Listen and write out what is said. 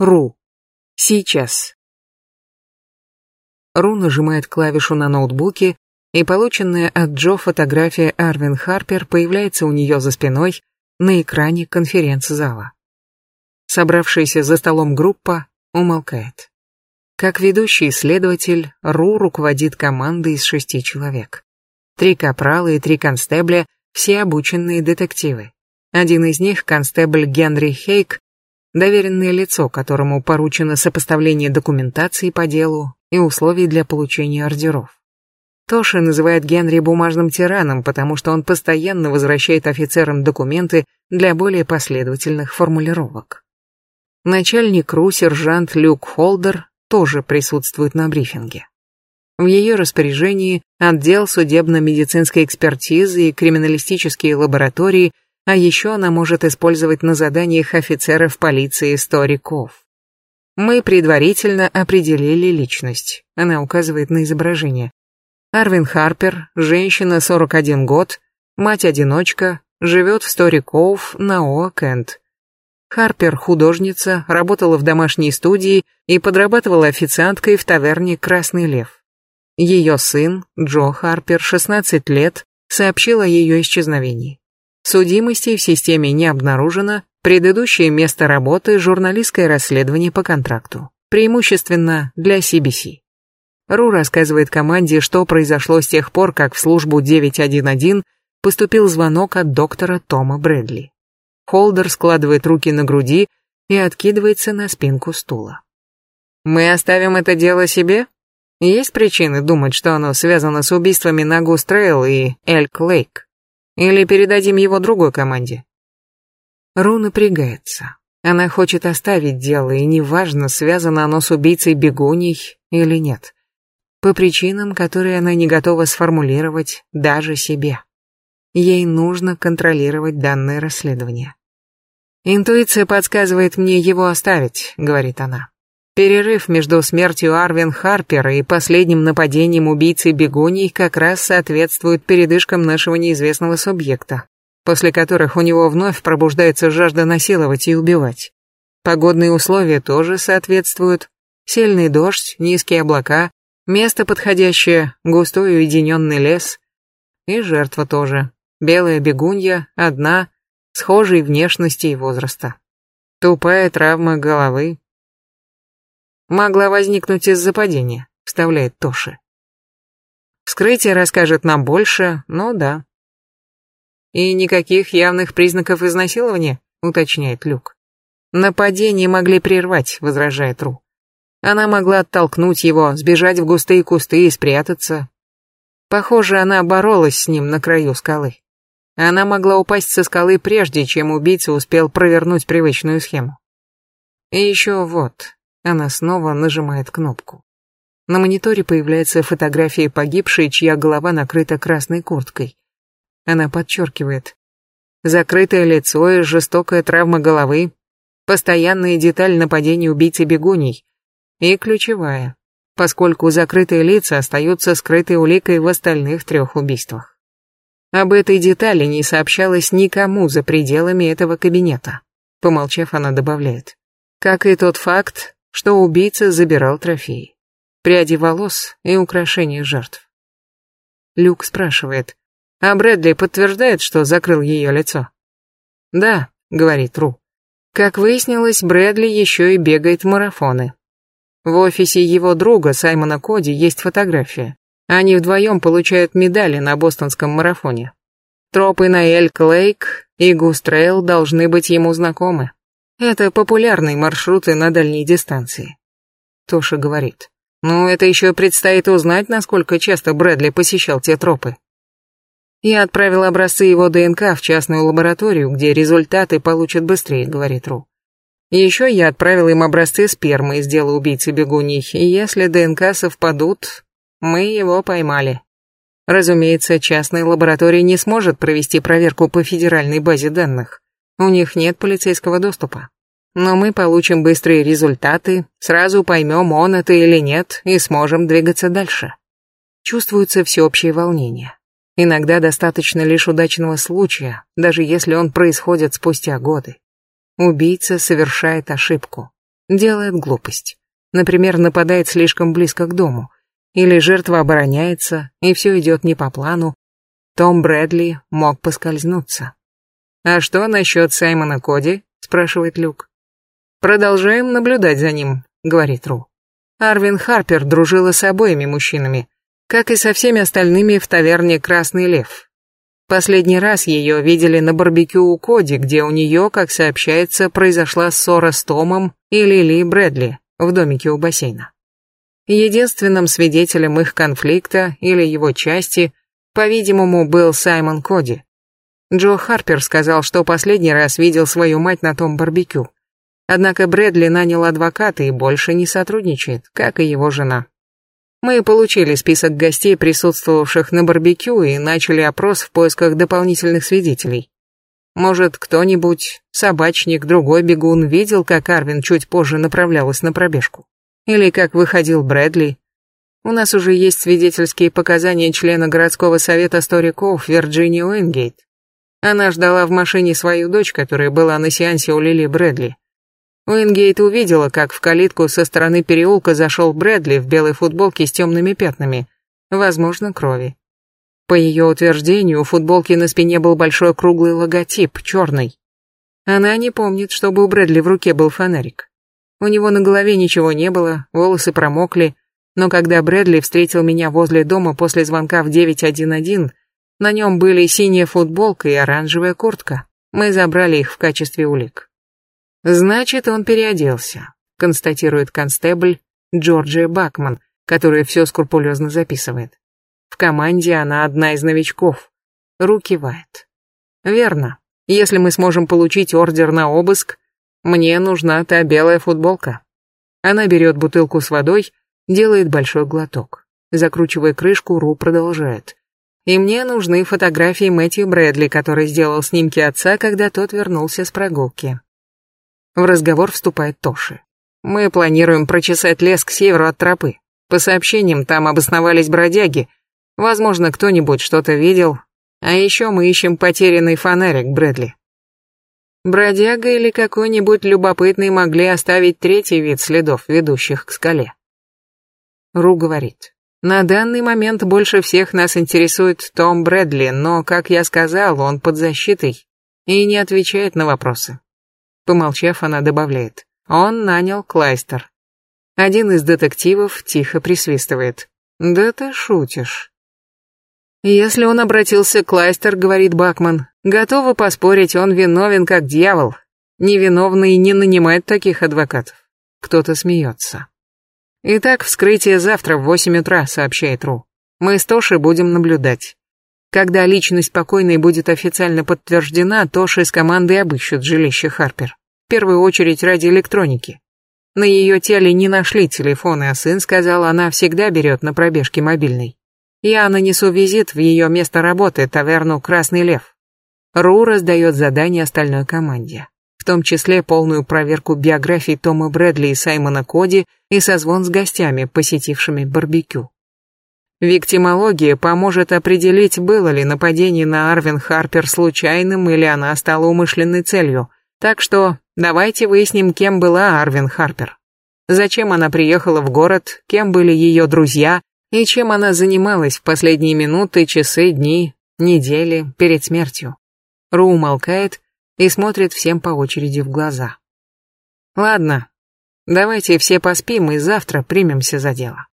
Ру. Сейчас. Ру нажимает клавишу на ноутбуке, и полученная от Джо фотография Арвин Харпер появляется у нее за спиной на экране конференц-зала. Собравшаяся за столом группа умолкает. Как ведущий исследователь, Ру руководит командой из шести человек. Три капрала и три констебля – все обученные детективы. Один из них, констебль Генри Хейк, доверенное лицо, которому поручено сопоставление документации по делу и условий для получения ордеров. Тоши называет Генри бумажным тираном, потому что он постоянно возвращает офицерам документы для более последовательных формулировок. Начальник РУ сержант Люк Холдер тоже присутствует на брифинге. В ее распоряжении отдел судебно-медицинской экспертизы и криминалистические лаборатории – а еще она может использовать на заданиях офицеров полиции историков. Мы предварительно определили личность. Она указывает на изображение. Арвин Харпер, женщина, 41 год, мать-одиночка, живет в Сториков, на Кент. Харпер – художница, работала в домашней студии и подрабатывала официанткой в таверне «Красный лев». Ее сын, Джо Харпер, 16 лет, сообщил о ее исчезновении. Судимости в системе не обнаружено, предыдущее место работы – журналистское расследование по контракту, преимущественно для CBC. Ру рассказывает команде, что произошло с тех пор, как в службу 911 поступил звонок от доктора Тома Брэдли. Холдер складывает руки на груди и откидывается на спинку стула. «Мы оставим это дело себе? Есть причины думать, что оно связано с убийствами на Густрейл и Эльк Лейк?» Или передадим его другой команде?» Ру напрягается. Она хочет оставить дело, и неважно, связано оно с убийцей бегуней или нет. По причинам, которые она не готова сформулировать даже себе. Ей нужно контролировать данное расследование. «Интуиция подсказывает мне его оставить», — говорит она. Перерыв между смертью Арвин Харпера и последним нападением убийцы Бегонии как раз соответствует передышкам нашего неизвестного субъекта, после которых у него вновь пробуждается жажда насиловать и убивать. Погодные условия тоже соответствуют. Сильный дождь, низкие облака, место подходящее, густой уединенный лес. И жертва тоже. Белая бегунья, одна, схожей внешности и возраста. Тупая травма головы, могла возникнуть из-за падения, вставляет Тоши. Вскрытие расскажет нам больше, но да. И никаких явных признаков изнасилования, уточняет Люк. Нападение могли прервать, возражает Ру. Она могла оттолкнуть его, сбежать в густые кусты и спрятаться. Похоже, она боролась с ним на краю скалы. Она могла упасть со скалы прежде, чем убийца успел провернуть привычную схему. И еще вот. Она снова нажимает кнопку. На мониторе появляется фотография погибшей, чья голова накрыта красной курткой. Она подчеркивает. Закрытое лицо и жестокая травма головы. Постоянная деталь нападения убийцы бегуней. И ключевая, поскольку закрытые лица остаются скрытой уликой в остальных трех убийствах. Об этой детали не сообщалось никому за пределами этого кабинета. Помолчав, она добавляет. Как и тот факт, что убийца забирал трофеи, пряди волос и украшения жертв. Люк спрашивает, а Брэдли подтверждает, что закрыл ее лицо? «Да», — говорит Ру. Как выяснилось, Брэдли еще и бегает в марафоны. В офисе его друга Саймона Коди есть фотография. Они вдвоем получают медали на бостонском марафоне. Тропы на Эльк-Лейк и Густрейл должны быть ему знакомы. Это популярные маршруты на дальней дистанции. Тоша говорит. Ну, это еще предстоит узнать, насколько часто Брэдли посещал те тропы. Я отправил образцы его ДНК в частную лабораторию, где результаты получат быстрее, говорит Ру. Еще я отправил им образцы спермы из дела убийцы бегуньих, и если ДНК совпадут, мы его поймали. Разумеется, частная лаборатория не сможет провести проверку по федеральной базе данных. У них нет полицейского доступа. Но мы получим быстрые результаты, сразу поймем, он это или нет, и сможем двигаться дальше. Чувствуется всеобщее волнение. Иногда достаточно лишь удачного случая, даже если он происходит спустя годы. Убийца совершает ошибку, делает глупость. Например, нападает слишком близко к дому. Или жертва обороняется, и все идет не по плану. Том Брэдли мог поскользнуться. «А что насчет Саймона Коди?» – спрашивает Люк. «Продолжаем наблюдать за ним», – говорит Ру. Арвин Харпер дружила с обоими мужчинами, как и со всеми остальными в таверне «Красный лев». Последний раз ее видели на барбекю у Коди, где у нее, как сообщается, произошла ссора с Томом и Лили Брэдли в домике у бассейна. Единственным свидетелем их конфликта или его части, по-видимому, был Саймон Коди, Джо Харпер сказал, что последний раз видел свою мать на том барбекю. Однако Брэдли нанял адвоката и больше не сотрудничает, как и его жена. Мы получили список гостей, присутствовавших на барбекю, и начали опрос в поисках дополнительных свидетелей. Может, кто-нибудь, собачник, другой бегун, видел, как Арвин чуть позже направлялась на пробежку? Или как выходил Брэдли? У нас уже есть свидетельские показания члена городского совета Стори Коуф Вирджинии Уингейт, она ждала в машине свою дочь, которая была на сеансе у Лили Брэдли. Уингейт увидела, как в калитку со стороны переулка зашел Брэдли в белой футболке с темными пятнами, возможно, крови. По ее утверждению, у футболки на спине был большой круглый логотип, черный. Она не помнит, чтобы у Брэдли в руке был фонарик. У него на голове ничего не было, волосы промокли, но когда Брэдли встретил меня возле дома после звонка в 911, на нем были синяя футболка и оранжевая куртка. Мы забрали их в качестве улик. Значит, он переоделся, констатирует констебль Джорджия Бакман, которая все скрупулезно записывает. В команде она одна из новичков. Руки вает. Верно. Если мы сможем получить ордер на обыск, мне нужна та белая футболка. Она берет бутылку с водой, делает большой глоток. Закручивая крышку, Ру продолжает и мне нужны фотографии Мэтью Брэдли, который сделал снимки отца, когда тот вернулся с прогулки. В разговор вступает Тоши. Мы планируем прочесать лес к северу от тропы. По сообщениям, там обосновались бродяги. Возможно, кто-нибудь что-то видел. А еще мы ищем потерянный фонарик Брэдли. Бродяга или какой-нибудь любопытный могли оставить третий вид следов, ведущих к скале. Ру говорит. На данный момент больше всех нас интересует Том Брэдли, но, как я сказал, он под защитой и не отвечает на вопросы. Помолчав, она добавляет. Он нанял Клайстер. Один из детективов тихо присвистывает. «Да ты шутишь». «Если он обратился к Клайстер, — говорит Бакман, — готовы поспорить, он виновен как дьявол. Невиновный не нанимает таких адвокатов». Кто-то смеется. «Итак, вскрытие завтра в восемь утра», — сообщает Ру. «Мы с Тоши будем наблюдать. Когда личность покойной будет официально подтверждена, Тоши с командой обыщут жилище Харпер. В первую очередь ради электроники. На ее теле не нашли телефон, а сын сказал, она всегда берет на пробежке мобильный. Я нанесу визит в ее место работы, таверну «Красный лев». Ру раздает задание остальной команде том числе полную проверку биографий Тома Брэдли и Саймона Коди и созвон с гостями, посетившими барбекю. Виктимология поможет определить, было ли нападение на Арвин Харпер случайным или она стала умышленной целью. Так что давайте выясним, кем была Арвин Харпер. Зачем она приехала в город, кем были ее друзья и чем она занималась в последние минуты, часы, дни, недели перед смертью. Ру умолкает, и смотрит всем по очереди в глаза. Ладно, давайте все поспим и завтра примемся за дело.